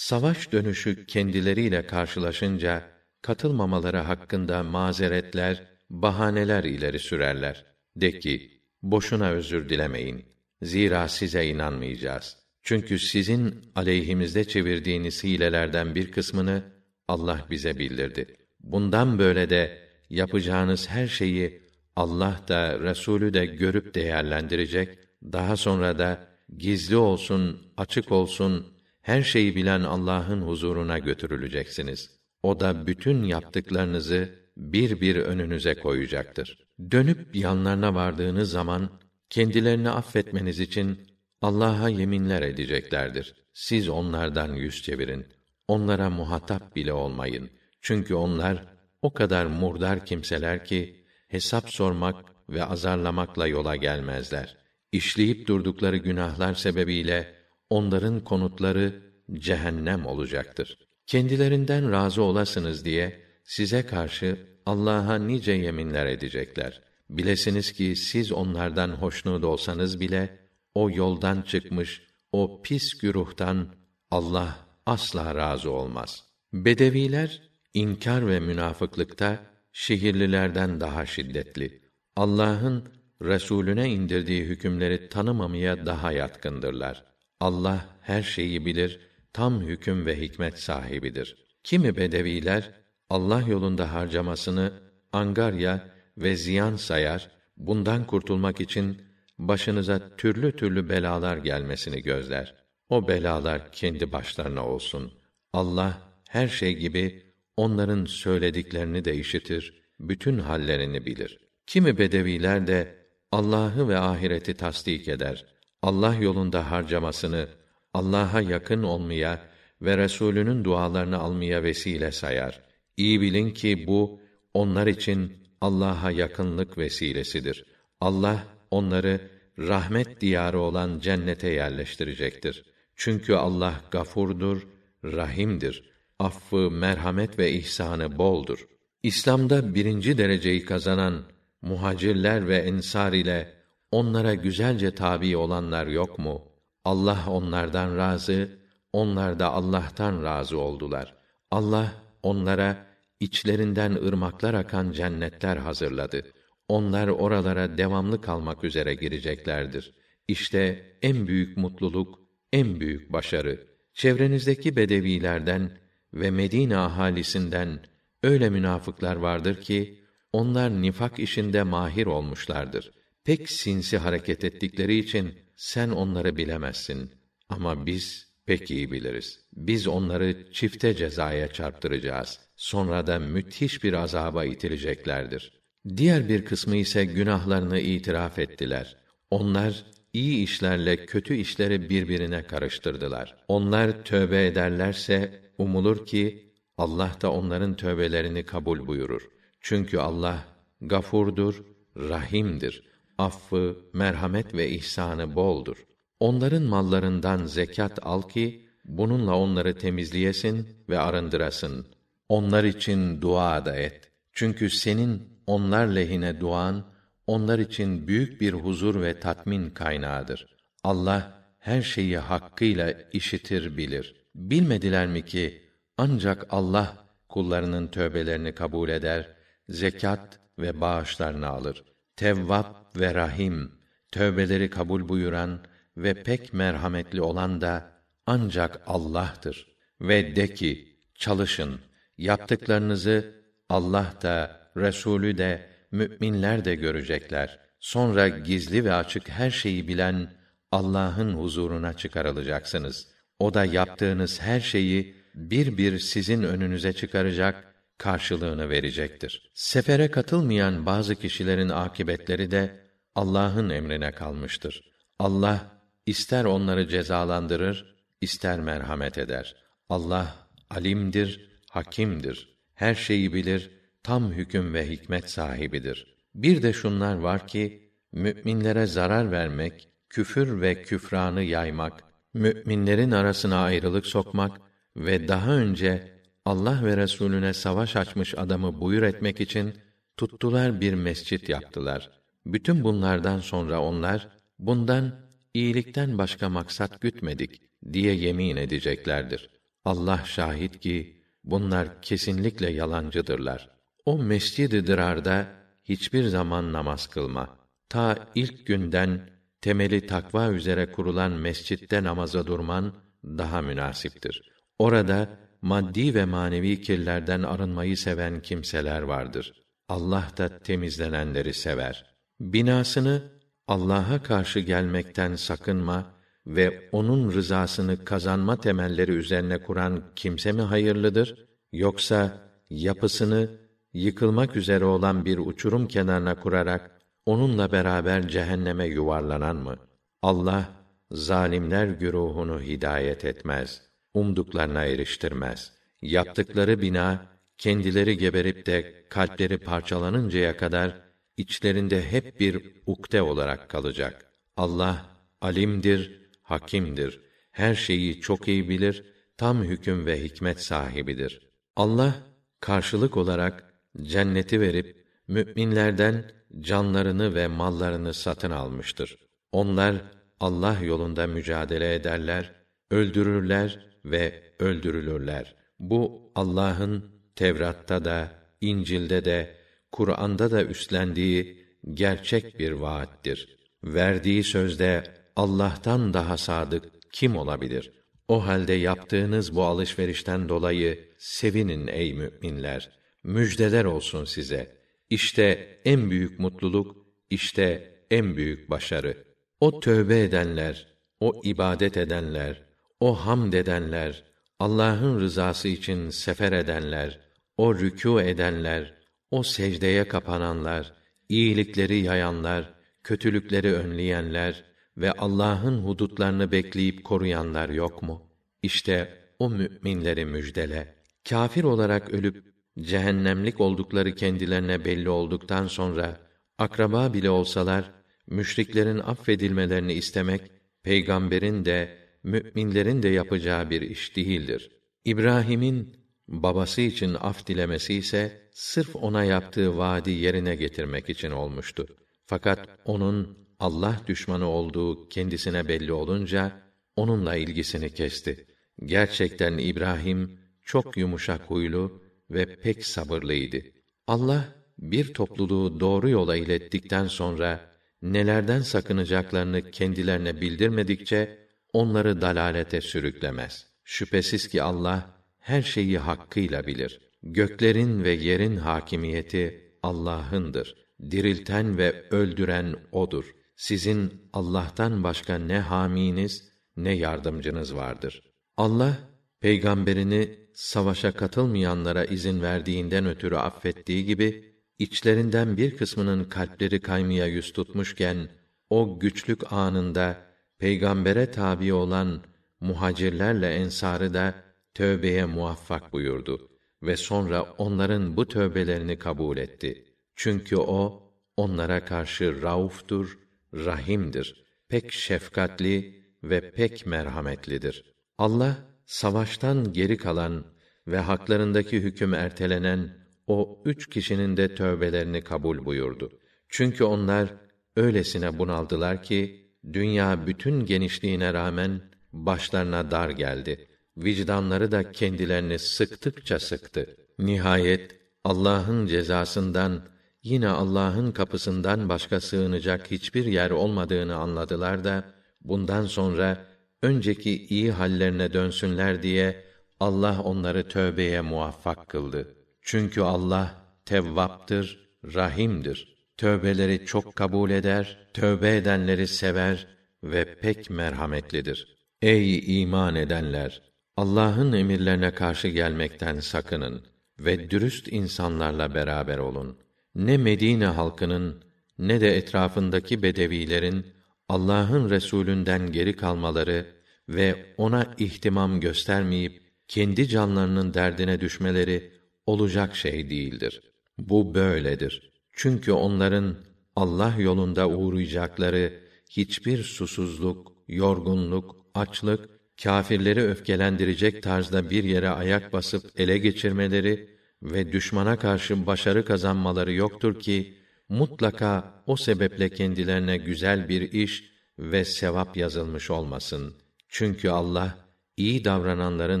Savaş dönüşü kendileriyle karşılaşınca katılmamaları hakkında mazeretler, bahaneler ileri sürerler. De ki, boşuna özür dilemeyin. Zira size inanmayacağız. Çünkü sizin aleyhimizde çevirdiğiniz hilelerden bir kısmını Allah bize bildirdi. Bundan böyle de yapacağınız her şeyi Allah da Resulü de görüp değerlendirecek. Daha sonra da gizli olsun, açık olsun her şeyi bilen Allah'ın huzuruna götürüleceksiniz. O da bütün yaptıklarınızı bir bir önünüze koyacaktır. Dönüp yanlarına vardığınız zaman kendilerini affetmeniz için Allah'a yeminler edeceklerdir. Siz onlardan yüz çevirin. Onlara muhatap bile olmayın. Çünkü onlar o kadar murdar kimseler ki hesap sormak ve azarlamakla yola gelmezler. İşleyip durdukları günahlar sebebiyle onların konutları cehennem olacaktır. Kendilerinden razı olasınız diye size karşı Allah'a nice yeminler edecekler. Bilesiniz ki siz onlardan hoşnut olsanız bile o yoldan çıkmış o pis güruhtan Allah asla razı olmaz. Bedeviler inkar ve münafıklıkta şehirlilerden daha şiddetli. Allah'ın Resulüne indirdiği hükümleri tanımamaya daha yatkındırlar. Allah her şeyi bilir, tam hüküm ve hikmet sahibidir. Kimi bedeviler Allah yolunda harcamasını angarya ve ziyan sayar, bundan kurtulmak için başınıza türlü türlü belalar gelmesini gözler. O belalar kendi başlarına olsun. Allah her şey gibi onların söylediklerini de işitir, bütün hallerini bilir. Kimi bedeviler de Allah'ı ve ahireti tasdik eder. Allah yolunda harcamasını Allah'a yakın olmaya ve Resulünün dualarını almaya vesile sayar. İyi bilin ki bu onlar için Allah'a yakınlık vesilesidir. Allah onları rahmet diyarı olan cennete yerleştirecektir. Çünkü Allah gafurdur, rahimdir. Affı, merhamet ve ihsanı boldur. İslam'da birinci dereceyi kazanan muhacirler ve ensar ile onlara güzelce tabi olanlar yok mu? Allah onlardan razı, onlar da Allah'tan razı oldular. Allah onlara içlerinden ırmaklar akan cennetler hazırladı. Onlar oralara devamlı kalmak üzere gireceklerdir. İşte en büyük mutluluk, en büyük başarı. Çevrenizdeki bedevilerden ve Medine ahalisinden öyle münafıklar vardır ki onlar nifak işinde mahir olmuşlardır. Pek sinsi hareket ettikleri için sen onları bilemezsin ama biz pek iyi biliriz. Biz onları çifte cezaya çarptıracağız. Sonra da müthiş bir azaba itileceklerdir. Diğer bir kısmı ise günahlarını itiraf ettiler. Onlar iyi işlerle kötü işleri birbirine karıştırdılar. Onlar tövbe ederlerse umulur ki Allah da onların tövbelerini kabul buyurur. Çünkü Allah gafurdur, rahimdir. Affı, merhamet ve ihsanı boldur. Onların mallarından zekat al ki bununla onları temizleyesin ve arındırasın. Onlar için dua da et. Çünkü senin onlar lehine duan onlar için büyük bir huzur ve tatmin kaynağıdır. Allah her şeyi hakkıyla işitir bilir. Bilmediler mi ki ancak Allah kullarının tövbelerini kabul eder, zekat ve bağışlarını alır. Tevvap ve Rahim, tövbeleri kabul buyuran ve pek merhametli olan da ancak Allah'tır. Ve de ki, çalışın, yaptıklarınızı Allah da, Resulü de, müminler de görecekler. Sonra gizli ve açık her şeyi bilen Allah'ın huzuruna çıkarılacaksınız. O da yaptığınız her şeyi bir bir sizin önünüze çıkaracak, karşılığını verecektir. Sefere katılmayan bazı kişilerin akibetleri de Allah'ın emrine kalmıştır. Allah ister onları cezalandırır, ister merhamet eder. Allah alimdir, hakimdir. Her şeyi bilir, tam hüküm ve hikmet sahibidir. Bir de şunlar var ki müminlere zarar vermek, küfür ve küfranı yaymak, müminlerin arasına ayrılık sokmak ve daha önce Allah ve Resulüne savaş açmış adamı buyur etmek için tuttular bir mescit yaptılar. Bütün bunlardan sonra onlar bundan iyilikten başka maksat gütmedik diye yemin edeceklerdir. Allah şahit ki bunlar kesinlikle yalancıdırlar. O mescid-i dırarda hiçbir zaman namaz kılma. Ta ilk günden temeli takva üzere kurulan mescitte namaza durman daha münasiptir. Orada maddi ve manevi kirlerden arınmayı seven kimseler vardır. Allah da temizlenenleri sever. Binasını Allah'a karşı gelmekten sakınma ve onun rızasını kazanma temelleri üzerine kuran kimse mi hayırlıdır yoksa yapısını yıkılmak üzere olan bir uçurum kenarına kurarak onunla beraber cehenneme yuvarlanan mı? Allah zalimler güruhunu hidayet etmez, umduklarına eriştirmez. Yaptıkları bina kendileri geberip de kalpleri parçalanıncaya kadar içlerinde hep bir ukde olarak kalacak. Allah alimdir, hakimdir. Her şeyi çok iyi bilir, tam hüküm ve hikmet sahibidir. Allah karşılık olarak cenneti verip müminlerden canlarını ve mallarını satın almıştır. Onlar Allah yolunda mücadele ederler, öldürürler ve öldürülürler. Bu Allah'ın Tevrat'ta da, İncil'de de, Kur'an'da da üstlendiği gerçek bir vaattir. Verdiği sözde Allah'tan daha sadık kim olabilir? O halde yaptığınız bu alışverişten dolayı sevinin ey müminler. Müjdeler olsun size. İşte en büyük mutluluk, işte en büyük başarı. O tövbe edenler, o ibadet edenler, o hamd edenler, Allah'ın rızası için sefer edenler, o rükû edenler, o secdeye kapananlar, iyilikleri yayanlar, kötülükleri önleyenler ve Allah'ın hudutlarını bekleyip koruyanlar yok mu? İşte o müminleri müjdele. Kafir olarak ölüp cehennemlik oldukları kendilerine belli olduktan sonra akraba bile olsalar müşriklerin affedilmelerini istemek peygamberin de müminlerin de yapacağı bir iş değildir. İbrahim'in babası için af dilemesi ise sırf ona yaptığı vaadi yerine getirmek için olmuştu. Fakat onun Allah düşmanı olduğu kendisine belli olunca onunla ilgisini kesti. Gerçekten İbrahim çok yumuşak huylu ve pek sabırlıydı. Allah bir topluluğu doğru yola ilettikten sonra nelerden sakınacaklarını kendilerine bildirmedikçe onları dalalete sürüklemez. Şüphesiz ki Allah her şeyi hakkıyla bilir. Göklerin ve yerin hakimiyeti Allah'ındır. Dirilten ve öldüren odur. Sizin Allah'tan başka ne haminiz ne yardımcınız vardır. Allah peygamberini savaşa katılmayanlara izin verdiğinden ötürü affettiği gibi içlerinden bir kısmının kalpleri kaymaya yüz tutmuşken o güçlük anında peygambere tabi olan muhacirlerle ensarı da tövbeye muvaffak buyurdu ve sonra onların bu tövbelerini kabul etti. Çünkü o onlara karşı rauftur, rahimdir. Pek şefkatli ve pek merhametlidir. Allah savaştan geri kalan ve haklarındaki hüküm ertelenen o üç kişinin de tövbelerini kabul buyurdu. Çünkü onlar öylesine bunaldılar ki dünya bütün genişliğine rağmen başlarına dar geldi. Vicdanları da kendilerini sıktıkça sıktı. Nihayet Allah'ın cezasından yine Allah'ın kapısından başka sığınacak hiçbir yer olmadığını anladılar da bundan sonra önceki iyi hallerine dönsünler diye Allah onları tövbeye muvaffak kıldı. Çünkü Allah tevvaptır, rahimdir. Tövbeleri çok kabul eder, tövbe edenleri sever ve pek merhametlidir. Ey iman edenler! Allah'ın emirlerine karşı gelmekten sakının ve dürüst insanlarla beraber olun. Ne Medine halkının ne de etrafındaki bedevilerin Allah'ın Resulünden geri kalmaları ve ona ihtimam göstermeyip kendi canlarının derdine düşmeleri olacak şey değildir. Bu böyledir. Çünkü onların Allah yolunda uğrayacakları hiçbir susuzluk, yorgunluk, açlık, kâfirleri öfkelendirecek tarzda bir yere ayak basıp ele geçirmeleri ve düşmana karşı başarı kazanmaları yoktur ki mutlaka o sebeple kendilerine güzel bir iş ve sevap yazılmış olmasın. Çünkü Allah iyi davrananların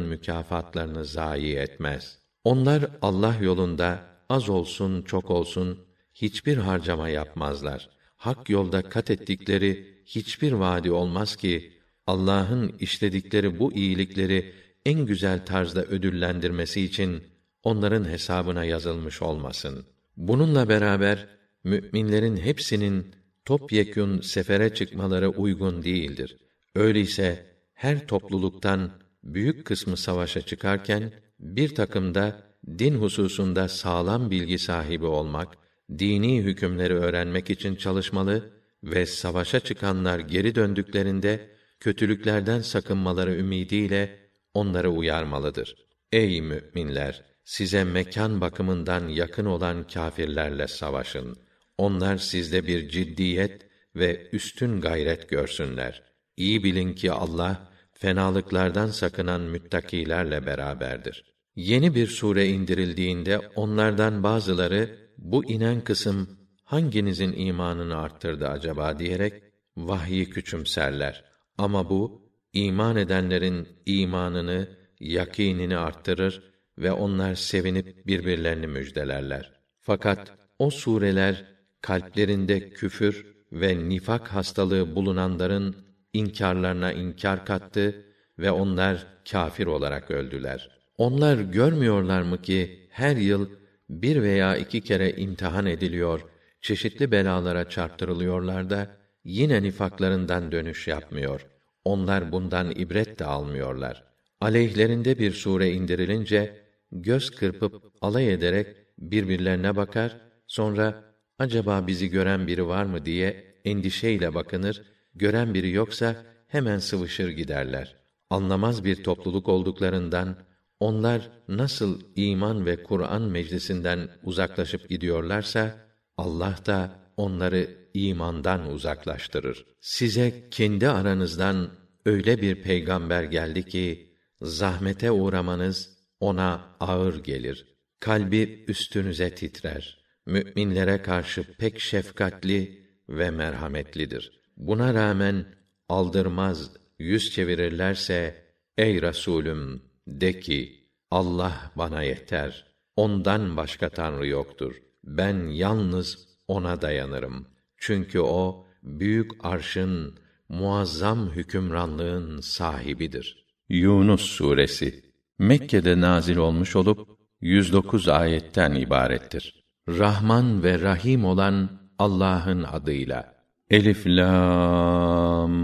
mükafatlarını zayi etmez. Onlar Allah yolunda az olsun çok olsun hiçbir harcama yapmazlar. Hak yolda kat ettikleri hiçbir vaadi olmaz ki Allah'ın işledikleri bu iyilikleri en güzel tarzda ödüllendirmesi için onların hesabına yazılmış olmasın. Bununla beraber müminlerin hepsinin topyekün sefere çıkmaları uygun değildir. Öyleyse her topluluktan büyük kısmı savaşa çıkarken bir takımda din hususunda sağlam bilgi sahibi olmak, dini hükümleri öğrenmek için çalışmalı ve savaşa çıkanlar geri döndüklerinde kötülüklerden sakınmaları ümidiyle onları uyarmalıdır. Ey müminler, size mekan bakımından yakın olan kâfirlerle savaşın. Onlar sizde bir ciddiyet ve üstün gayret görsünler. İyi bilin ki Allah fenalıklardan sakınan müttakilerle beraberdir. Yeni bir sure indirildiğinde onlardan bazıları bu inen kısım hanginizin imanını arttırdı acaba diyerek vahyi küçümserler. Ama bu iman edenlerin imanını, yakinini arttırır ve onlar sevinip birbirlerini müjdelerler. Fakat o sureler kalplerinde küfür ve nifak hastalığı bulunanların inkarlarına inkar kattı ve onlar kâfir olarak öldüler. Onlar görmüyorlar mı ki her yıl bir veya iki kere imtihan ediliyor, çeşitli belalara çarptırılıyorlar da yine nifaklarından dönüş yapmıyor. Onlar bundan ibret de almıyorlar. Aleyhlerinde bir sure indirilince göz kırpıp alay ederek birbirlerine bakar, sonra acaba bizi gören biri var mı diye endişeyle bakınır, gören biri yoksa hemen sıvışır giderler. Anlamaz bir topluluk olduklarından onlar nasıl iman ve Kur'an meclisinden uzaklaşıp gidiyorlarsa Allah da onları imandan uzaklaştırır. Size kendi aranızdan öyle bir peygamber geldi ki zahmete uğramanız ona ağır gelir. Kalbi üstünüze titrer. Müminlere karşı pek şefkatli ve merhametlidir. Buna rağmen aldırmaz, yüz çevirirlerse ey Resulüm de ki Allah bana yeter. Ondan başka tanrı yoktur. Ben yalnız ona dayanırım. Çünkü o büyük arşın muazzam hükümranlığın sahibidir. Yunus suresi Mekke'de nazil olmuş olup 109 ayetten ibarettir. Rahman ve Rahim olan Allah'ın adıyla. Elif lam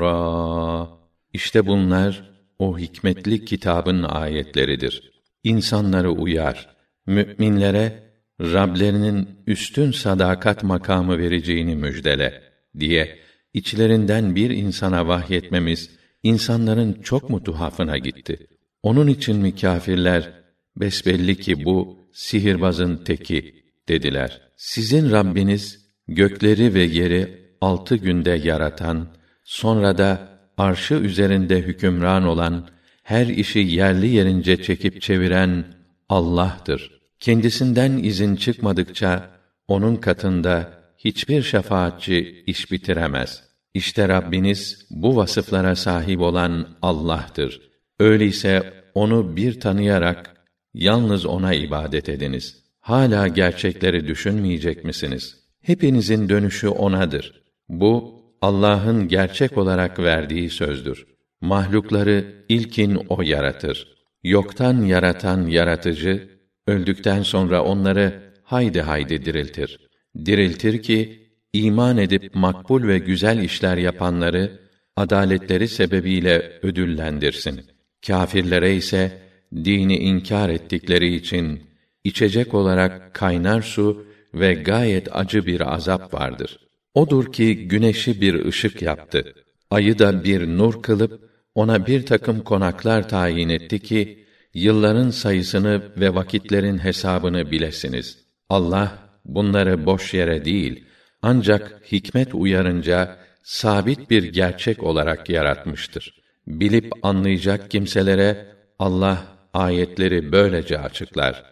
ra İşte bunlar o hikmetli kitabın ayetleridir. İnsanları uyar, müminlere Rablerinin üstün sadakat makamı vereceğini müjdele diye içlerinden bir insana vahyetmemiz insanların çok mu tuhafına gitti? Onun için mi kâfirler besbelli ki bu sihirbazın teki dediler. Sizin Rabbiniz gökleri ve yeri altı günde yaratan, sonra da arşı üzerinde hükümran olan, her işi yerli yerince çekip çeviren Allah'tır. Kendisinden izin çıkmadıkça onun katında hiçbir şefaatçi iş bitiremez. İşte Rabbiniz bu vasıflara sahip olan Allah'tır. Öyleyse onu bir tanıyarak yalnız ona ibadet ediniz. Hala gerçekleri düşünmeyecek misiniz? Hepinizin dönüşü onadır. Bu Allah'ın gerçek olarak verdiği sözdür. Mahlukları ilkin o yaratır. Yoktan yaratan yaratıcı öldükten sonra onları haydi haydi diriltir. Diriltir ki iman edip makbul ve güzel işler yapanları adaletleri sebebiyle ödüllendirsin. Kâfirlere ise dini inkar ettikleri için içecek olarak kaynar su ve gayet acı bir azap vardır. Odur ki güneşi bir ışık yaptı. Ayı da bir nur kılıp ona bir takım konaklar tayin etti ki yılların sayısını ve vakitlerin hesabını bilesiniz. Allah bunları boş yere değil ancak hikmet uyarınca sabit bir gerçek olarak yaratmıştır. Bilip anlayacak kimselere Allah ayetleri böylece açıklar.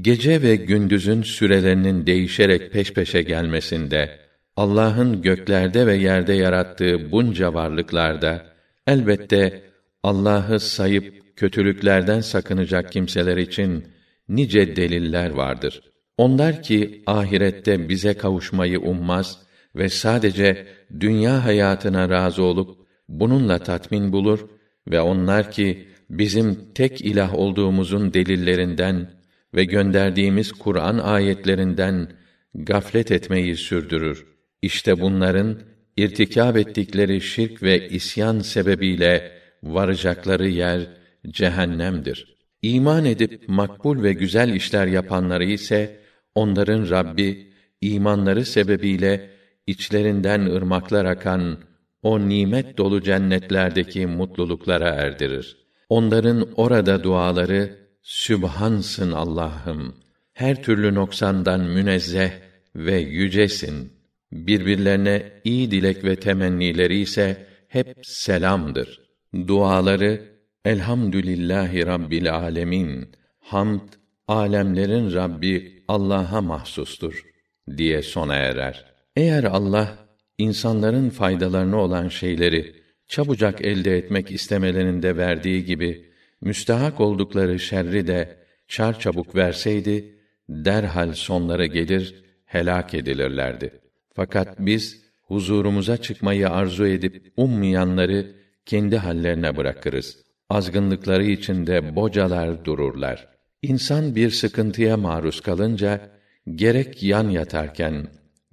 Gece ve gündüzün sürelerinin değişerek peş peşe gelmesinde Allah'ın göklerde ve yerde yarattığı bunca varlıklarda elbette Allah'ı sayıp kötülüklerden sakınacak kimseler için nice deliller vardır. Onlar ki ahirette bize kavuşmayı ummaz ve sadece dünya hayatına razı olup bununla tatmin bulur ve onlar ki bizim tek ilah olduğumuzun delillerinden ve gönderdiğimiz Kur'an ayetlerinden gaflet etmeyi sürdürür. İşte bunların irtikab ettikleri şirk ve isyan sebebiyle varacakları yer cehennemdir. İman edip makbul ve güzel işler yapanları ise onların Rabbi imanları sebebiyle içlerinden ırmaklar akan o nimet dolu cennetlerdeki mutluluklara erdirir. Onların orada duaları Sübhansın Allah'ım. Her türlü noksandan münezzeh ve yücesin. Birbirlerine iyi dilek ve temennileri ise hep selamdır. Duaları Elhamdülillahi Rabbil Alemin. Hamd alemlerin Rabbi Allah'a mahsustur diye sona erer. Eğer Allah insanların faydalarını olan şeyleri çabucak elde etmek istemelerinde verdiği gibi müstahak oldukları şerri de çar çabuk verseydi derhal sonları gelir helak edilirlerdi. Fakat biz huzurumuza çıkmayı arzu edip ummayanları kendi hallerine bırakırız. Azgınlıkları içinde bocalar dururlar. İnsan bir sıkıntıya maruz kalınca gerek yan yatarken,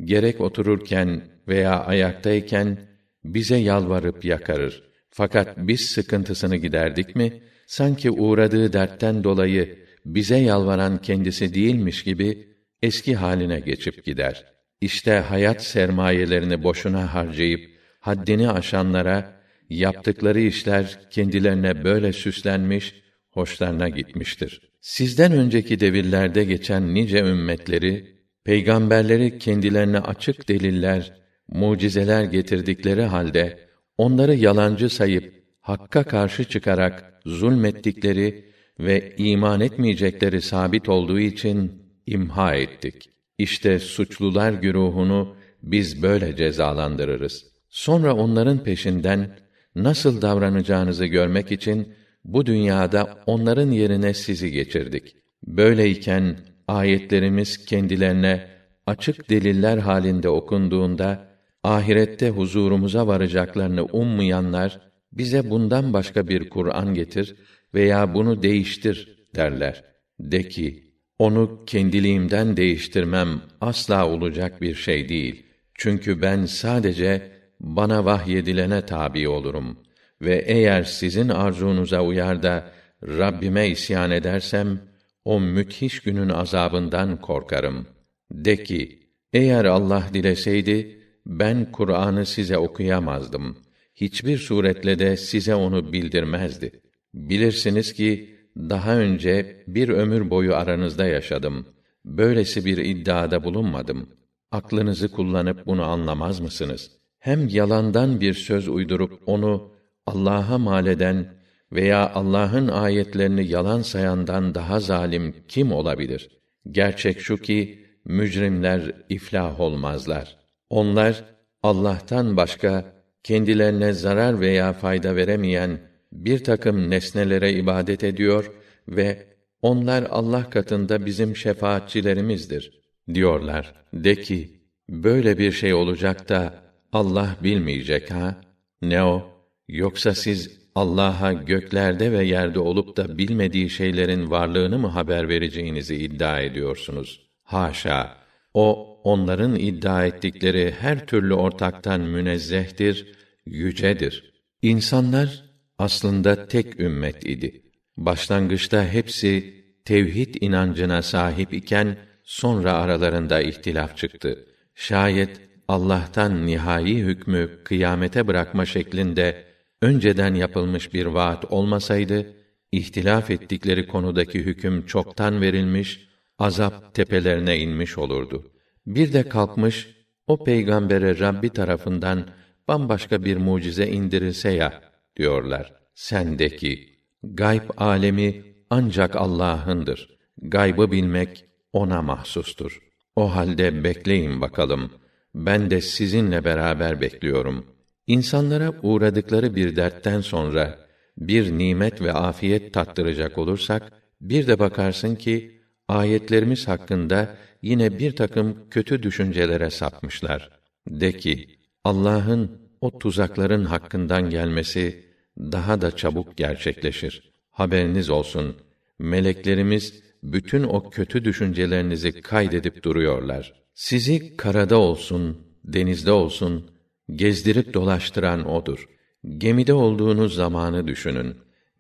gerek otururken veya ayaktayken bize yalvarıp yakarır. Fakat biz sıkıntısını giderdik mi, sanki uğradığı dertten dolayı bize yalvaran kendisi değilmiş gibi eski haline geçip gider. İşte hayat sermayelerini boşuna harcayıp haddini aşanlara yaptıkları işler kendilerine böyle süslenmiş, hoşlarına gitmiştir. Sizden önceki devirlerde geçen nice ümmetleri peygamberleri kendilerine açık deliller, mucizeler getirdikleri halde onları yalancı sayıp hakka karşı çıkarak zulmettikleri ve iman etmeyecekleri sabit olduğu için imha ettik. İşte suçlular güruhunu biz böyle cezalandırırız. Sonra onların peşinden nasıl davranacağınızı görmek için bu dünyada onların yerine sizi geçirdik. Böyleyken ayetlerimiz kendilerine açık deliller halinde okunduğunda ahirette huzurumuza varacaklarını ummayanlar bize bundan başka bir Kur'an getir veya bunu değiştir derler. De ki, onu kendiliğimden değiştirmem asla olacak bir şey değil. Çünkü ben sadece bana vahyedilene tabi olurum ve eğer sizin arzunuza uyar da Rabbime isyan edersem o müthiş günün azabından korkarım. De ki, eğer Allah dileseydi ben Kur'an'ı size okuyamazdım. Hiçbir suretle de size onu bildirmezdi. Bilirsiniz ki daha önce bir ömür boyu aranızda yaşadım. Böylesi bir iddiada bulunmadım. Aklınızı kullanıp bunu anlamaz mısınız? Hem yalandan bir söz uydurup onu Allah'a mal eden veya Allah'ın ayetlerini yalan sayandan daha zalim kim olabilir? Gerçek şu ki mücrimler iflah olmazlar. Onlar Allah'tan başka kendilerine zarar veya fayda veremeyen bir takım nesnelere ibadet ediyor ve onlar Allah katında bizim şefaatçilerimizdir diyorlar. De ki, böyle bir şey olacak da Allah bilmeyecek ha? Ne o? Yoksa siz Allah'a göklerde ve yerde olup da bilmediği şeylerin varlığını mı haber vereceğinizi iddia ediyorsunuz? Haşa! O onların iddia ettikleri her türlü ortaktan münezzehtir, yücedir. İnsanlar aslında tek ümmet idi. Başlangıçta hepsi tevhid inancına sahip iken sonra aralarında ihtilaf çıktı. Şayet Allah'tan nihai hükmü kıyamete bırakma şeklinde önceden yapılmış bir vaat olmasaydı ihtilaf ettikleri konudaki hüküm çoktan verilmiş, azap tepelerine inmiş olurdu. Bir de kalkmış o peygambere Rabbi tarafından bambaşka bir mucize indirilse ya diyorlar. Sendeki gayb alemi ancak Allah'ındır. Gaybı bilmek ona mahsustur. O halde bekleyin bakalım. Ben de sizinle beraber bekliyorum. İnsanlara uğradıkları bir dertten sonra bir nimet ve afiyet tattıracak olursak, bir de bakarsın ki, ayetlerimiz hakkında yine bir takım kötü düşüncelere sapmışlar. De ki, Allah'ın o tuzakların hakkından gelmesi daha da çabuk gerçekleşir. Haberiniz olsun. Meleklerimiz bütün o kötü düşüncelerinizi kaydedip duruyorlar. Sizi karada olsun, denizde olsun gezdirip dolaştıran odur. Gemide olduğunuz zamanı düşünün.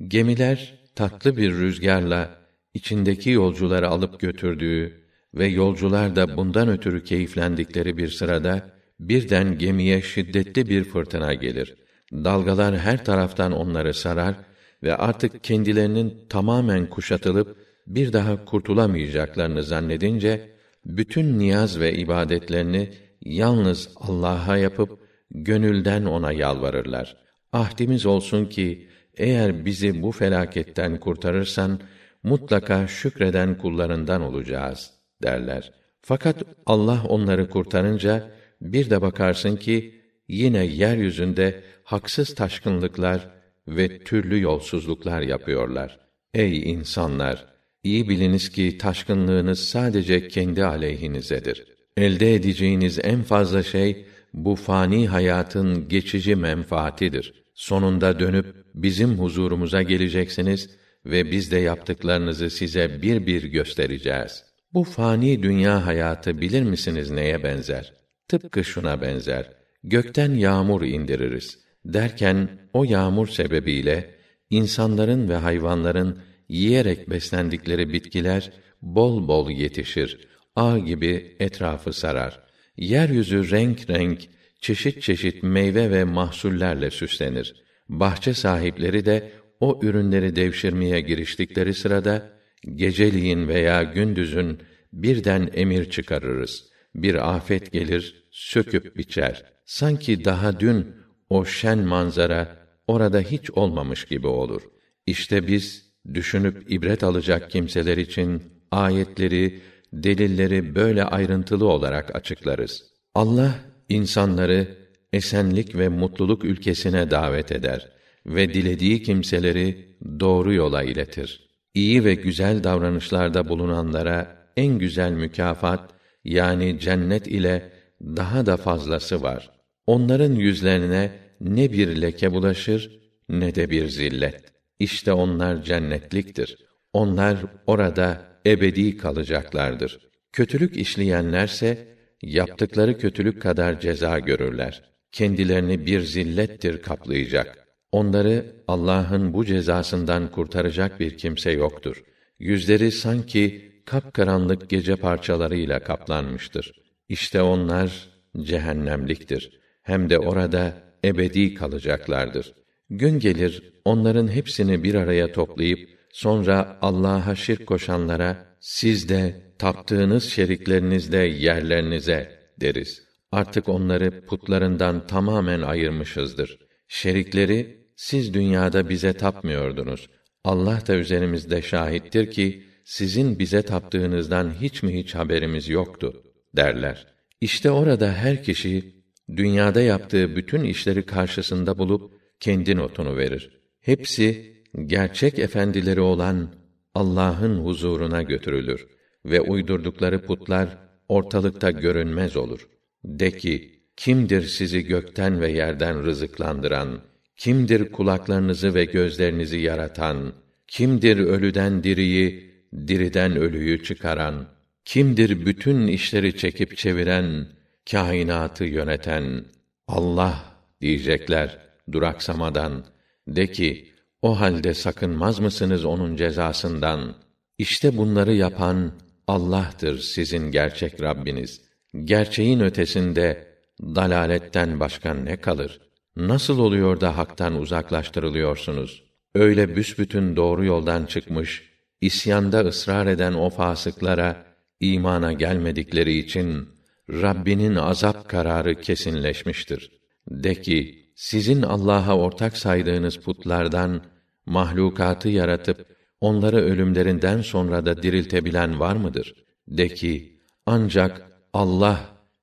Gemiler tatlı bir rüzgarla içindeki yolcuları alıp götürdüğü ve yolcular da bundan ötürü keyiflendikleri bir sırada birden gemiye şiddetli bir fırtına gelir. Dalgalar her taraftan onları sarar ve artık kendilerinin tamamen kuşatılıp bir daha kurtulamayacaklarını zannedince bütün niyaz ve ibadetlerini yalnız Allah'a yapıp gönülden ona yalvarırlar. Ahdimiz olsun ki eğer bizi bu felaketten kurtarırsan mutlaka şükreden kullarından olacağız derler. Fakat Allah onları kurtarınca bir de bakarsın ki yine yeryüzünde haksız taşkınlıklar ve türlü yolsuzluklar yapıyorlar. Ey insanlar, iyi biliniz ki taşkınlığınız sadece kendi aleyhinizedir. Elde edeceğiniz en fazla şey bu fani hayatın geçici menfaatidir. Sonunda dönüp bizim huzurumuza geleceksiniz ve biz de yaptıklarınızı size bir bir göstereceğiz. Bu fani dünya hayatı bilir misiniz neye benzer? Tıpkı şuna benzer. Gökten yağmur indiririz. Derken o yağmur sebebiyle insanların ve hayvanların yiyerek beslendikleri bitkiler bol bol yetişir. Ağ gibi etrafı sarar. Yeryüzü renk renk, çeşit çeşit meyve ve mahsullerle süslenir. Bahçe sahipleri de o ürünleri devşirmeye giriştikleri sırada geceliğin veya gündüzün birden emir çıkarırız. Bir afet gelir, söküp biçer. Sanki daha dün o şen manzara orada hiç olmamış gibi olur. İşte biz düşünüp ibret alacak kimseler için ayetleri, delilleri böyle ayrıntılı olarak açıklarız. Allah insanları esenlik ve mutluluk ülkesine davet eder ve dilediği kimseleri doğru yola iletir. İyi ve güzel davranışlarda bulunanlara en güzel mükafat yani cennet ile daha da fazlası var. Onların yüzlerine ne bir leke bulaşır ne de bir zillet. İşte onlar cennetliktir. Onlar orada ebedi kalacaklardır. Kötülük işleyenlerse yaptıkları kötülük kadar ceza görürler. Kendilerini bir zillettir kaplayacak. Onları Allah'ın bu cezasından kurtaracak bir kimse yoktur. Yüzleri sanki kapkaranlık gece parçalarıyla kaplanmıştır. İşte onlar cehennemliktir. Hem de orada ebedi kalacaklardır. Gün gelir onların hepsini bir araya toplayıp sonra Allah'a şirk koşanlara siz de taptığınız şeriklerinizde yerlerinize deriz. Artık onları putlarından tamamen ayırmışızdır. Şerikleri siz dünyada bize tapmıyordunuz. Allah da üzerimizde şahittir ki sizin bize taptığınızdan hiç mi hiç haberimiz yoktu derler. İşte orada her kişi dünyada yaptığı bütün işleri karşısında bulup kendi notunu verir. Hepsi gerçek efendileri olan Allah'ın huzuruna götürülür ve uydurdukları putlar ortalıkta görünmez olur. De ki, kimdir sizi gökten ve yerden rızıklandıran? Kimdir kulaklarınızı ve gözlerinizi yaratan? Kimdir ölüden diriyi, diriden ölüyü çıkaran? Kimdir bütün işleri çekip çeviren, kainatı yöneten? Allah diyecekler duraksamadan. De ki, o halde sakınmaz mısınız onun cezasından? İşte bunları yapan Allah'tır sizin gerçek Rabbiniz. Gerçeğin ötesinde dalaletten başka ne kalır? Nasıl oluyor da haktan uzaklaştırılıyorsunuz? Öyle büsbütün doğru yoldan çıkmış, isyanda ısrar eden o fasıklara imana gelmedikleri için Rabbinin azap kararı kesinleşmiştir. De ki, sizin Allah'a ortak saydığınız putlardan mahlukatı yaratıp onları ölümlerinden sonra da diriltebilen var mıdır? De ki, ancak Allah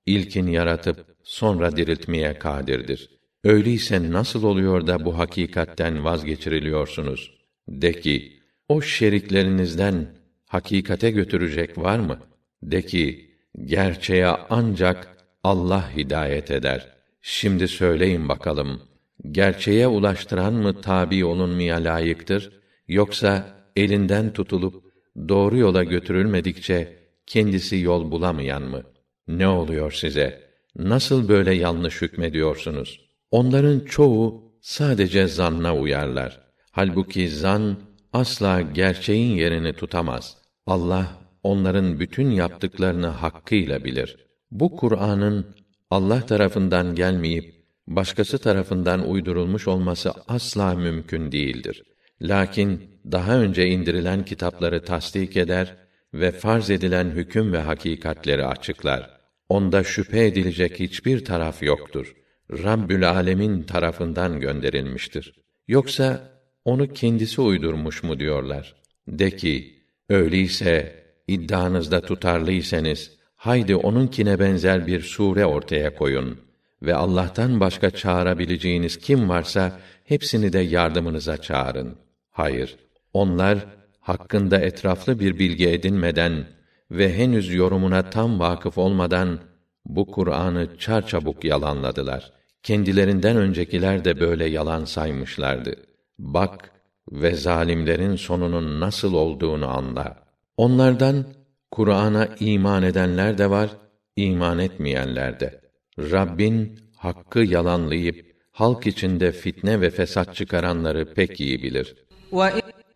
ilkin yaratıp sonra diriltmeye kadirdir. Öyleyse nasıl oluyor da bu hakikatten vazgeçiriliyorsunuz? De ki, o şeriklerinizden hakikate götürecek var mı? De ki, gerçeğe ancak Allah hidayet eder. Şimdi söyleyin bakalım, gerçeğe ulaştıran mı tabi olunmaya layıktır, yoksa elinden tutulup doğru yola götürülmedikçe kendisi yol bulamayan mı? Ne oluyor size? Nasıl böyle yanlış hükmediyorsunuz? Onların çoğu sadece zanna uyarlar. Halbuki zan asla gerçeğin yerini tutamaz. Allah onların bütün yaptıklarını hakkıyla bilir. Bu Kur'an'ın Allah tarafından gelmeyip başkası tarafından uydurulmuş olması asla mümkün değildir. Lakin daha önce indirilen kitapları tasdik eder ve farz edilen hüküm ve hakikatleri açıklar. Onda şüphe edilecek hiçbir taraf yoktur. Rabbül Alemin tarafından gönderilmiştir. Yoksa onu kendisi uydurmuş mu diyorlar? De ki, öyleyse iddianızda tutarlıysanız haydi onunkine benzer bir sure ortaya koyun ve Allah'tan başka çağırabileceğiniz kim varsa hepsini de yardımınıza çağırın. Hayır, onlar hakkında etraflı bir bilgi edinmeden ve henüz yorumuna tam vakıf olmadan bu Kur'an'ı çarçabuk yalanladılar. Kendilerinden öncekiler de böyle yalan saymışlardı. Bak ve zalimlerin sonunun nasıl olduğunu anla. Onlardan Kur'an'a iman edenler de var, iman etmeyenler de. Rabbin hakkı yalanlayıp halk içinde fitne ve fesat çıkaranları pek iyi bilir.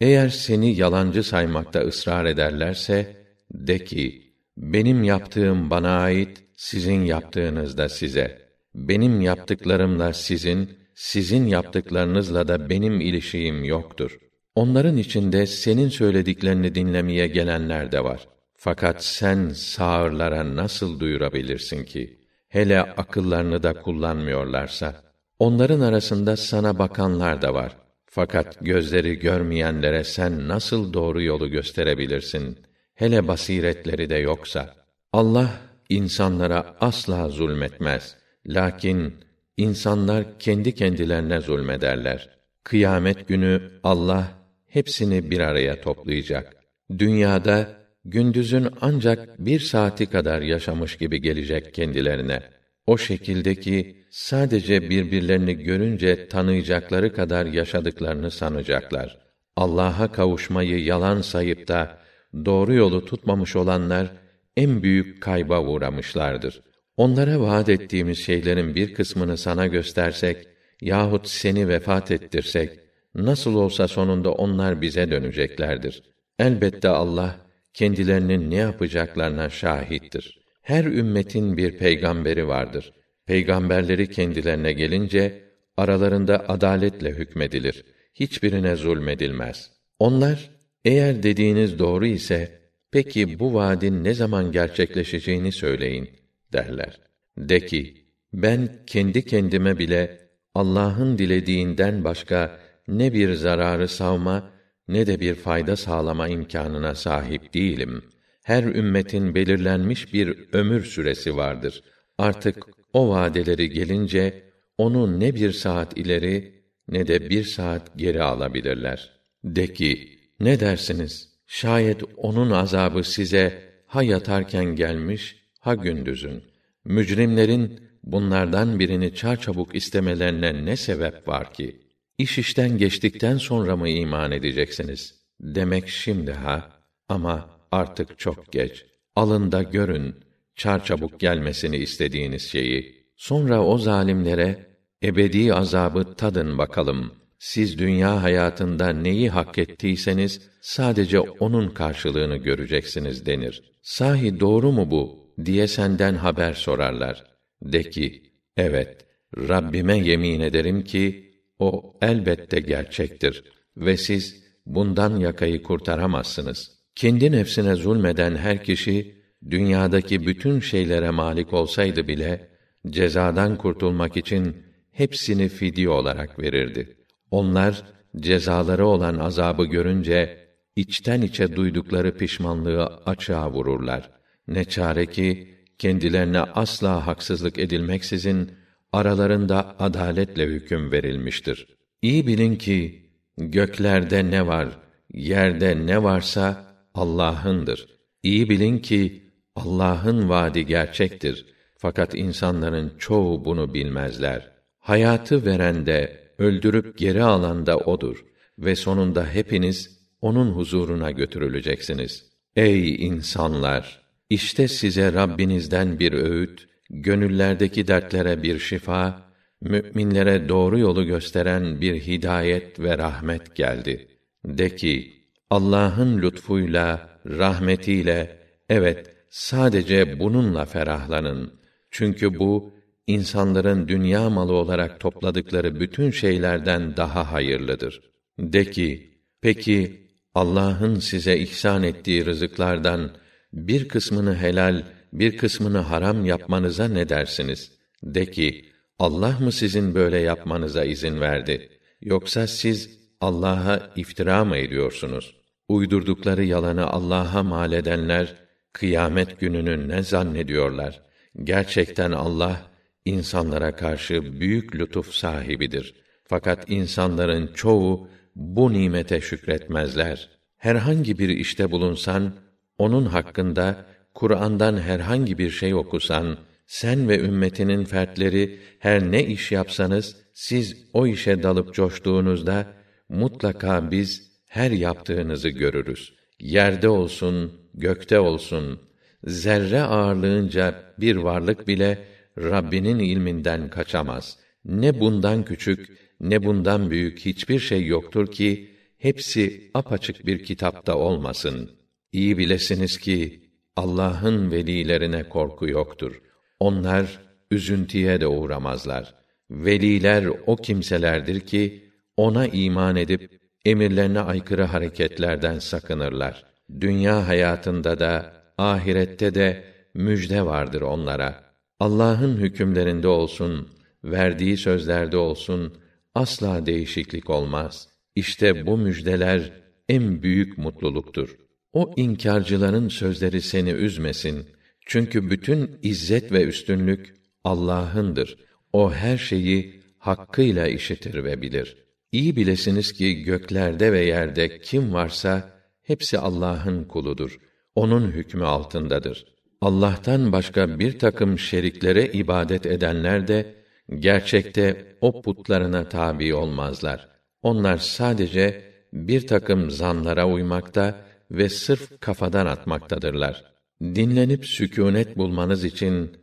Eğer seni yalancı saymakta ısrar ederlerse de ki benim yaptığım bana ait, sizin yaptığınız da size. Benim yaptıklarımla sizin, sizin yaptıklarınızla da benim ilişiğim yoktur. Onların içinde senin söylediklerini dinlemeye gelenler de var. Fakat sen sağırlara nasıl duyurabilirsin ki? Hele akıllarını da kullanmıyorlarsa. Onların arasında sana bakanlar da var. Fakat gözleri görmeyenlere sen nasıl doğru yolu gösterebilirsin? Hele basiretleri de yoksa. Allah insanlara asla zulmetmez. Lakin insanlar kendi kendilerine zulmederler. Kıyamet günü Allah hepsini bir araya toplayacak. Dünyada gündüzün ancak bir saati kadar yaşamış gibi gelecek kendilerine. O şekildeki sadece birbirlerini görünce tanıyacakları kadar yaşadıklarını sanacaklar. Allah'a kavuşmayı yalan sayıp da doğru yolu tutmamış olanlar en büyük kayba uğramışlardır. Onlara vaat ettiğimiz şeylerin bir kısmını sana göstersek yahut seni vefat ettirsek nasıl olsa sonunda onlar bize döneceklerdir. Elbette Allah kendilerinin ne yapacaklarına şahittir. Her ümmetin bir peygamberi vardır. Peygamberleri kendilerine gelince aralarında adaletle hükmedilir. Hiçbirine zulmedilmez. Onlar eğer dediğiniz doğru ise peki bu vaadin ne zaman gerçekleşeceğini söyleyin derler. De ki ben kendi kendime bile Allah'ın dilediğinden başka ne bir zararı savma ne de bir fayda sağlama imkanına sahip değilim. Her ümmetin belirlenmiş bir ömür süresi vardır. Artık o vadeleri gelince onu ne bir saat ileri ne de bir saat geri alabilirler. De ki, ne dersiniz? Şayet onun azabı size ha yatarken gelmiş, ha gündüzün. Mücrimlerin bunlardan birini çarçabuk istemelerine ne sebep var ki? İş işten geçtikten sonra mı iman edeceksiniz? Demek şimdi ha, ama artık çok geç. Alın da görün, çarçabuk gelmesini istediğiniz şeyi. Sonra o zalimlere, ebedi azabı tadın bakalım. Siz dünya hayatında neyi hak ettiyseniz, sadece onun karşılığını göreceksiniz denir. Sahi doğru mu bu? diye senden haber sorarlar. De ki, evet, Rabbime yemin ederim ki, o elbette gerçektir ve siz bundan yakayı kurtaramazsınız. Kendi nefsine zulmeden her kişi dünyadaki bütün şeylere malik olsaydı bile cezadan kurtulmak için hepsini fidye olarak verirdi. Onlar cezaları olan azabı görünce içten içe duydukları pişmanlığı açığa vururlar. Ne çare ki kendilerine asla haksızlık edilmeksizin aralarında adaletle hüküm verilmiştir. İyi bilin ki göklerde ne var, yerde ne varsa Allah'ındır. İyi bilin ki Allah'ın vaadi gerçektir. Fakat insanların çoğu bunu bilmezler. Hayatı veren de, öldürüp geri alan da odur ve sonunda hepiniz onun huzuruna götürüleceksiniz. Ey insanlar! İşte size Rabbinizden bir öğüt, gönüllerdeki dertlere bir şifa, müminlere doğru yolu gösteren bir hidayet ve rahmet geldi. De ki, Allah'ın lütfuyla, rahmetiyle, evet, sadece bununla ferahlanın. Çünkü bu, insanların dünya malı olarak topladıkları bütün şeylerden daha hayırlıdır. De ki, peki, Allah'ın size ihsan ettiği rızıklardan, bir kısmını helal, bir kısmını haram yapmanıza ne dersiniz? De ki, Allah mı sizin böyle yapmanıza izin verdi? Yoksa siz Allah'a iftira mı ediyorsunuz? Uydurdukları yalanı Allah'a mal edenler, kıyamet gününü ne zannediyorlar? Gerçekten Allah, insanlara karşı büyük lütuf sahibidir. Fakat insanların çoğu, bu nimete şükretmezler. Herhangi bir işte bulunsan, onun hakkında Kur'an'dan herhangi bir şey okusan, sen ve ümmetinin fertleri her ne iş yapsanız, siz o işe dalıp coştuğunuzda, mutlaka biz her yaptığınızı görürüz. Yerde olsun, gökte olsun, zerre ağırlığınca bir varlık bile Rabbinin ilminden kaçamaz. Ne bundan küçük, ne bundan büyük hiçbir şey yoktur ki hepsi apaçık bir kitapta olmasın. İyi bilesiniz ki Allah'ın velilerine korku yoktur. Onlar üzüntüye de uğramazlar. Veliler o kimselerdir ki ona iman edip emirlerine aykırı hareketlerden sakınırlar. Dünya hayatında da ahirette de müjde vardır onlara. Allah'ın hükümlerinde olsun, verdiği sözlerde olsun asla değişiklik olmaz. İşte bu müjdeler en büyük mutluluktur. O inkarcıların sözleri seni üzmesin. Çünkü bütün izzet ve üstünlük Allah'ındır. O her şeyi hakkıyla işitir ve bilir. İyi bilesiniz ki göklerde ve yerde kim varsa hepsi Allah'ın kuludur. Onun hükmü altındadır. Allah'tan başka bir takım şeriklere ibadet edenler de gerçekte o putlarına tabi olmazlar. Onlar sadece bir takım zanlara uymakta ve sırf kafadan atmaktadırlar. Dinlenip sükûnet bulmanız için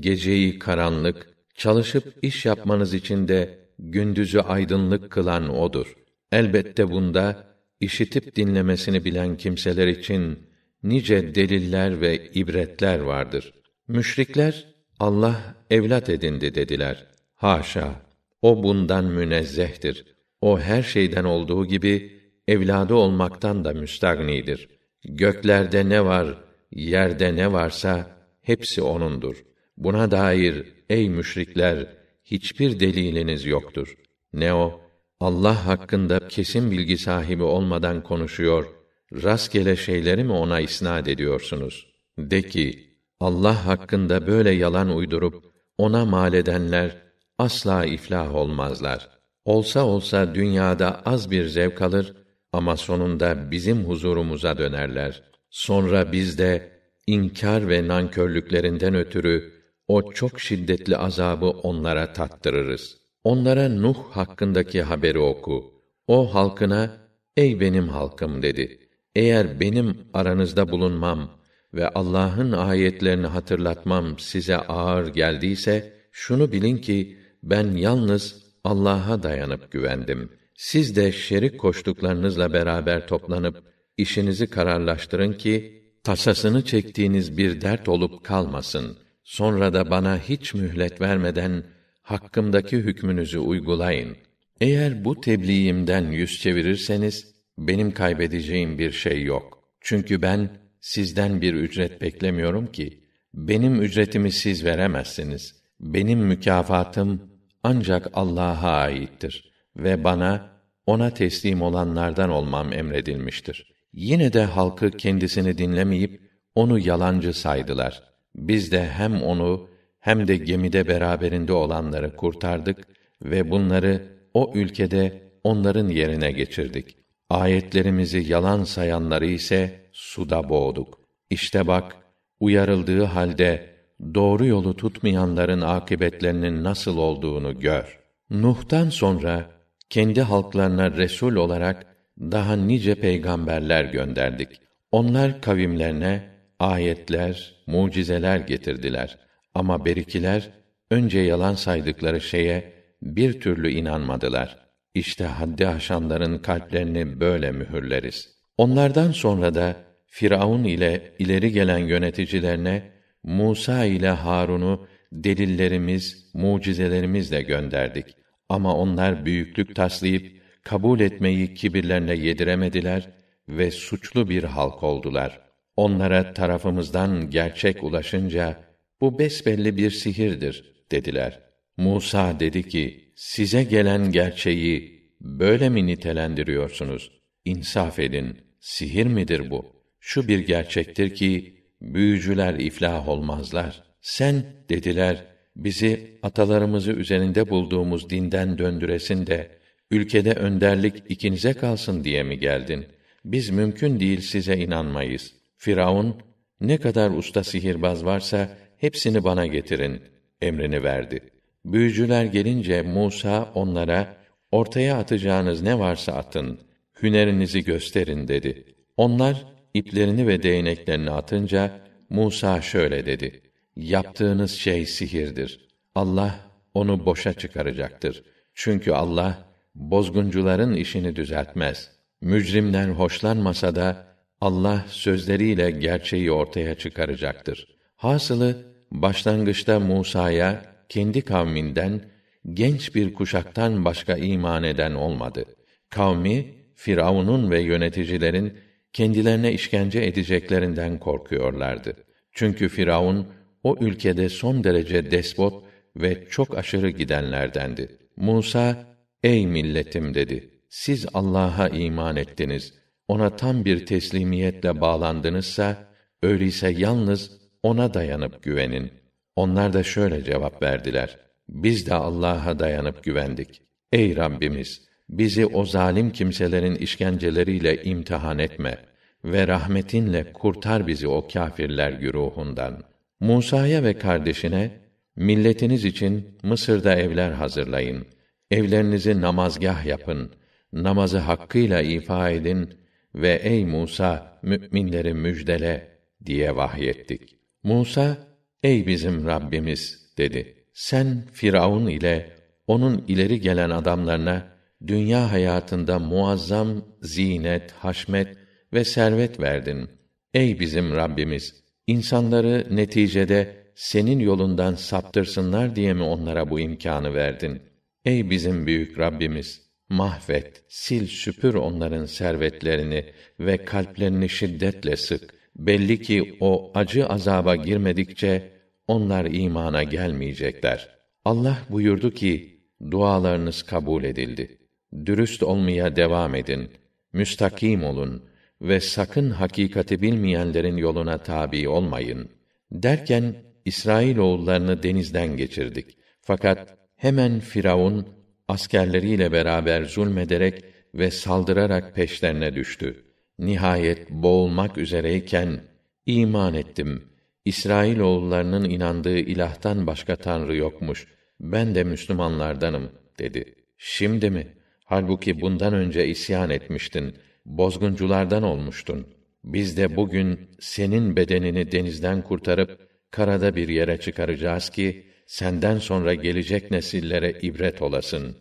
geceyi karanlık, çalışıp iş yapmanız için de gündüzü aydınlık kılan odur. Elbette bunda işitip dinlemesini bilen kimseler için nice deliller ve ibretler vardır. Müşrikler Allah evlat edindi dediler. Haşa! O bundan münezzehtir. O her şeyden olduğu gibi evladı olmaktan da müstagnidir. Göklerde ne var, yerde ne varsa hepsi onundur. Buna dair ey müşrikler hiçbir deliliniz yoktur. Ne o Allah hakkında kesin bilgi sahibi olmadan konuşuyor, rastgele şeyleri mi ona isnad ediyorsunuz? De ki, Allah hakkında böyle yalan uydurup ona mal edenler asla iflah olmazlar. Olsa olsa dünyada az bir zevk alır ama sonunda bizim huzurumuza dönerler. Sonra biz de inkar ve nankörlüklerinden ötürü o çok şiddetli azabı onlara tattırırız. Onlara Nuh hakkındaki haberi oku. O halkına ey benim halkım dedi. Eğer benim aranızda bulunmam ve Allah'ın ayetlerini hatırlatmam size ağır geldiyse şunu bilin ki ben yalnız Allah'a dayanıp güvendim. Siz de şerik koştuklarınızla beraber toplanıp işinizi kararlaştırın ki tasasını çektiğiniz bir dert olup kalmasın. Sonra da bana hiç mühlet vermeden hakkımdaki hükmünüzü uygulayın. Eğer bu tebliğimden yüz çevirirseniz benim kaybedeceğim bir şey yok. Çünkü ben sizden bir ücret beklemiyorum ki benim ücretimi siz veremezsiniz. Benim mükafatım ancak Allah'a aittir ve bana ona teslim olanlardan olmam emredilmiştir. Yine de halkı kendisini dinlemeyip onu yalancı saydılar. Biz de hem onu hem de gemide beraberinde olanları kurtardık ve bunları o ülkede onların yerine geçirdik. Ayetlerimizi yalan sayanları ise suda boğduk. İşte bak, uyarıldığı halde doğru yolu tutmayanların akıbetlerinin nasıl olduğunu gör. Nuh'tan sonra kendi halklarına resul olarak daha nice peygamberler gönderdik. Onlar kavimlerine ayetler, mucizeler getirdiler. Ama berikiler önce yalan saydıkları şeye bir türlü inanmadılar. İşte haddi aşanların kalplerini böyle mühürleriz. Onlardan sonra da Firavun ile ileri gelen yöneticilerine Musa ile Harun'u delillerimiz, mucizelerimizle gönderdik. Ama onlar büyüklük taslayıp kabul etmeyi kibirlerine yediremediler ve suçlu bir halk oldular. Onlara tarafımızdan gerçek ulaşınca bu besbelli bir sihirdir dediler. Musa dedi ki: Size gelen gerçeği böyle mi nitelendiriyorsunuz? İnsaf edin. Sihir midir bu? Şu bir gerçektir ki büyücüler iflah olmazlar. Sen dediler bizi atalarımızı üzerinde bulduğumuz dinden döndüresin de ülkede önderlik ikinize kalsın diye mi geldin? Biz mümkün değil size inanmayız. Firavun ne kadar usta sihirbaz varsa hepsini bana getirin emrini verdi. Büyücüler gelince Musa onlara ortaya atacağınız ne varsa atın, hünerinizi gösterin dedi. Onlar iplerini ve değneklerini atınca Musa şöyle dedi: Yaptığınız şey sihirdir. Allah onu boşa çıkaracaktır. Çünkü Allah bozguncuların işini düzeltmez. Mücrimler hoşlanmasa da Allah sözleriyle gerçeği ortaya çıkaracaktır. Hasılı başlangıçta Musa'ya kendi kavminden genç bir kuşaktan başka iman eden olmadı. Kavmi Firavun'un ve yöneticilerin kendilerine işkence edeceklerinden korkuyorlardı. Çünkü Firavun o ülkede son derece despot ve çok aşırı gidenlerdendi. Musa, ey milletim dedi. Siz Allah'a iman ettiniz. Ona tam bir teslimiyetle bağlandınızsa, öyleyse yalnız ona dayanıp güvenin. Onlar da şöyle cevap verdiler. Biz de Allah'a dayanıp güvendik. Ey Rabbimiz! Bizi o zalim kimselerin işkenceleriyle imtihan etme ve rahmetinle kurtar bizi o kâfirler güruhundan. Musa'ya ve kardeşine, milletiniz için Mısır'da evler hazırlayın. Evlerinizi namazgah yapın. Namazı hakkıyla ifa edin ve ey Musa, müminleri müjdele diye vahyettik. Musa, ey bizim Rabbimiz dedi. Sen Firavun ile onun ileri gelen adamlarına dünya hayatında muazzam zinet, haşmet ve servet verdin. Ey bizim Rabbimiz, insanları neticede senin yolundan saptırsınlar diye mi onlara bu imkanı verdin? Ey bizim büyük Rabbimiz, mahvet, sil süpür onların servetlerini ve kalplerini şiddetle sık. Belli ki o acı azaba girmedikçe onlar imana gelmeyecekler. Allah buyurdu ki, dualarınız kabul edildi. Dürüst olmaya devam edin. Müstakim olun ve sakın hakikati bilmeyenlerin yoluna tabi olmayın. Derken İsrail oğullarını denizden geçirdik. Fakat hemen Firavun askerleriyle beraber zulmederek ve saldırarak peşlerine düştü. Nihayet boğulmak üzereyken iman ettim. İsrail oğullarının inandığı ilahtan başka tanrı yokmuş. Ben de Müslümanlardanım dedi. Şimdi mi? Halbuki bundan önce isyan etmiştin bozgunculardan olmuştun. Biz de bugün senin bedenini denizden kurtarıp karada bir yere çıkaracağız ki senden sonra gelecek nesillere ibret olasın.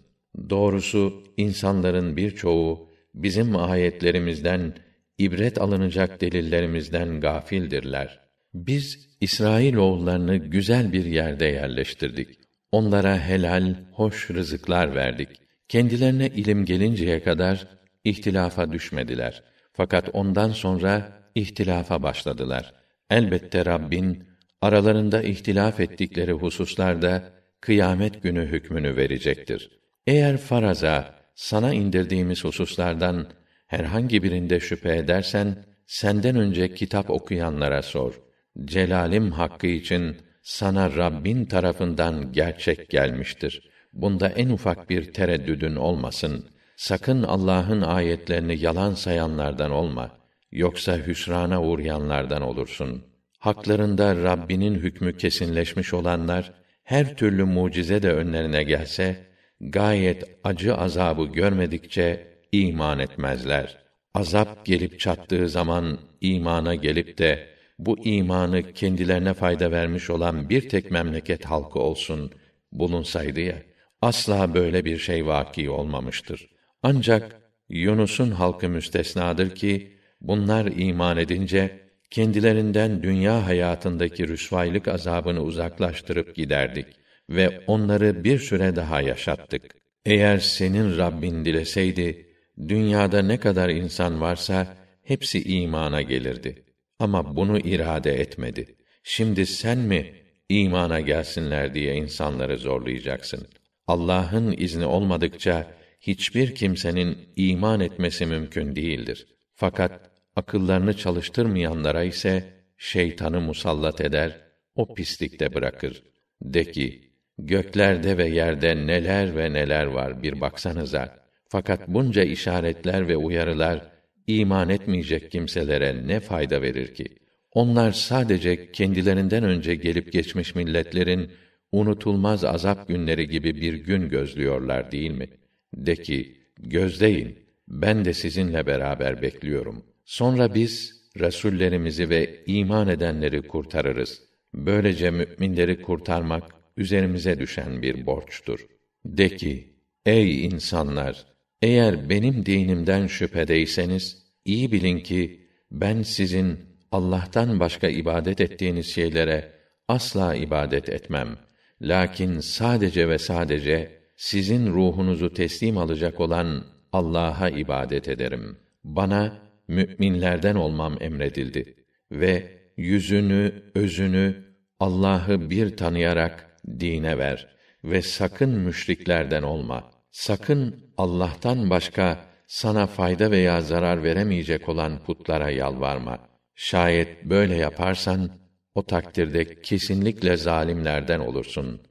Doğrusu insanların birçoğu bizim ayetlerimizden ibret alınacak delillerimizden gafildirler. Biz İsrail oğullarını güzel bir yerde yerleştirdik. Onlara helal, hoş rızıklar verdik. Kendilerine ilim gelinceye kadar ihtilafa düşmediler. Fakat ondan sonra ihtilafa başladılar. Elbette Rabbin aralarında ihtilaf ettikleri hususlarda kıyamet günü hükmünü verecektir. Eğer faraza sana indirdiğimiz hususlardan herhangi birinde şüphe edersen senden önce kitap okuyanlara sor. Celalim hakkı için sana Rabbin tarafından gerçek gelmiştir. Bunda en ufak bir tereddüdün olmasın. Sakın Allah'ın ayetlerini yalan sayanlardan olma. Yoksa hüsrana uğrayanlardan olursun. Haklarında Rabbinin hükmü kesinleşmiş olanlar, her türlü mucize de önlerine gelse, gayet acı azabı görmedikçe iman etmezler. Azap gelip çattığı zaman imana gelip de bu imanı kendilerine fayda vermiş olan bir tek memleket halkı olsun bulunsaydı ya asla böyle bir şey vaki olmamıştır. Ancak Yunus'un halkı müstesnadır ki bunlar iman edince kendilerinden dünya hayatındaki rüsvaylık azabını uzaklaştırıp giderdik ve onları bir süre daha yaşattık. Eğer senin Rabbin dileseydi dünyada ne kadar insan varsa hepsi imana gelirdi. Ama bunu irade etmedi. Şimdi sen mi imana gelsinler diye insanları zorlayacaksın? Allah'ın izni olmadıkça hiçbir kimsenin iman etmesi mümkün değildir. Fakat akıllarını çalıştırmayanlara ise şeytanı musallat eder, o pislikte bırakır. De ki, göklerde ve yerde neler ve neler var bir baksanıza. Fakat bunca işaretler ve uyarılar iman etmeyecek kimselere ne fayda verir ki? Onlar sadece kendilerinden önce gelip geçmiş milletlerin unutulmaz azap günleri gibi bir gün gözlüyorlar değil mi? De ki, gözleyin, ben de sizinle beraber bekliyorum. Sonra biz, Resullerimizi ve iman edenleri kurtarırız. Böylece müminleri kurtarmak, üzerimize düşen bir borçtur. De ki, ey insanlar! Eğer benim dinimden şüphedeyseniz, iyi bilin ki, ben sizin Allah'tan başka ibadet ettiğiniz şeylere asla ibadet etmem. Lakin sadece ve sadece sizin ruhunuzu teslim alacak olan Allah'a ibadet ederim. Bana müminlerden olmam emredildi ve yüzünü, özünü Allah'ı bir tanıyarak dine ver ve sakın müşriklerden olma. Sakın Allah'tan başka sana fayda veya zarar veremeyecek olan putlara yalvarma. Şayet böyle yaparsan o takdirde kesinlikle zalimlerden olursun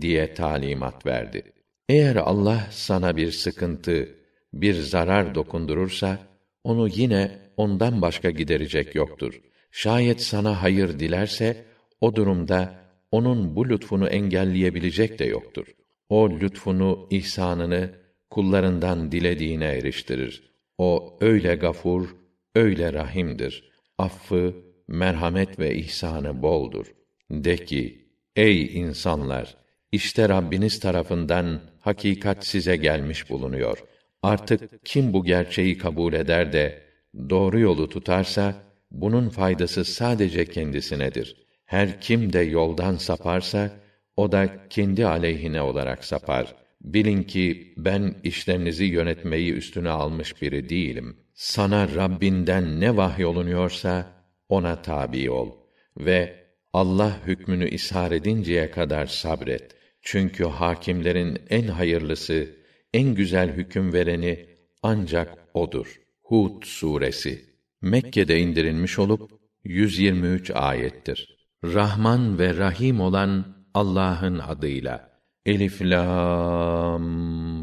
diye talimat verdi. Eğer Allah sana bir sıkıntı, bir zarar dokundurursa onu yine ondan başka giderecek yoktur. Şayet sana hayır dilerse o durumda onun bu lütfunu engelleyebilecek de yoktur. O lütfunu, ihsanını kullarından dilediğine eriştirir. O öyle gafur, öyle rahimdir. Affı, merhamet ve ihsanı boldur. De ki, ey insanlar! İşte Rabbiniz tarafından hakikat size gelmiş bulunuyor. Artık kim bu gerçeği kabul eder de doğru yolu tutarsa bunun faydası sadece kendisinedir. Her kim de yoldan saparsa o da kendi aleyhine olarak sapar. Bilin ki ben işlerinizi yönetmeyi üstüne almış biri değilim. Sana Rabbinden ne vahyolunuyorsa ona tabi ol ve Allah hükmünü ishar edinceye kadar sabret. Çünkü hakimlerin en hayırlısı, en güzel hüküm vereni ancak odur. Hud suresi Mekke'de indirilmiş olup 123 ayettir. Rahman ve Rahim olan Allah'ın adıyla. Elif lam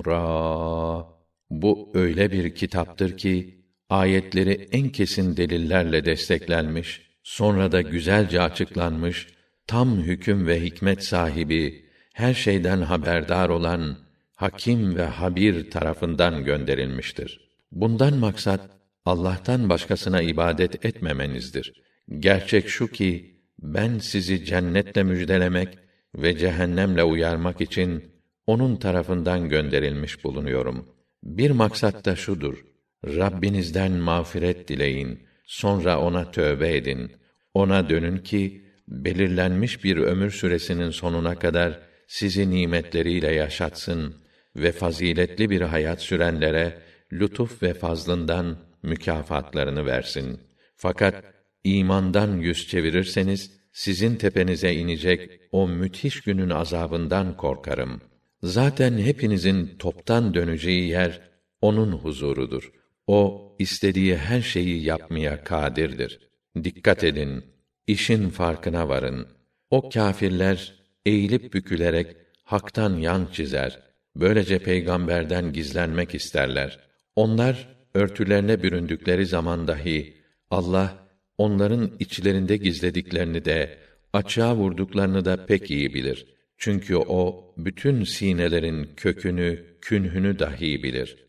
ra. Bu öyle bir kitaptır ki ayetleri en kesin delillerle desteklenmiş, sonra da güzelce açıklanmış, tam hüküm ve hikmet sahibi, her şeyden haberdar olan Hakim ve Habir tarafından gönderilmiştir. Bundan maksat Allah'tan başkasına ibadet etmemenizdir. Gerçek şu ki ben sizi cennetle müjdelemek ve cehennemle uyarmak için onun tarafından gönderilmiş bulunuyorum. Bir maksat da şudur: Rabbinizden mağfiret dileyin, sonra ona tövbe edin. Ona dönün ki belirlenmiş bir ömür süresinin sonuna kadar sizi nimetleriyle yaşatsın ve faziletli bir hayat sürenlere lütuf ve fazlından mükafatlarını versin. Fakat imandan yüz çevirirseniz sizin tepenize inecek o müthiş günün azabından korkarım. Zaten hepinizin toptan döneceği yer onun huzurudur. O istediği her şeyi yapmaya kadirdir. Dikkat edin, işin farkına varın. O kâfirler eğilip bükülerek haktan yan çizer. Böylece peygamberden gizlenmek isterler. Onlar örtülerine büründükleri zaman dahi Allah onların içlerinde gizlediklerini de açığa vurduklarını da pek iyi bilir. Çünkü o bütün sinelerin kökünü, künhünü dahi bilir.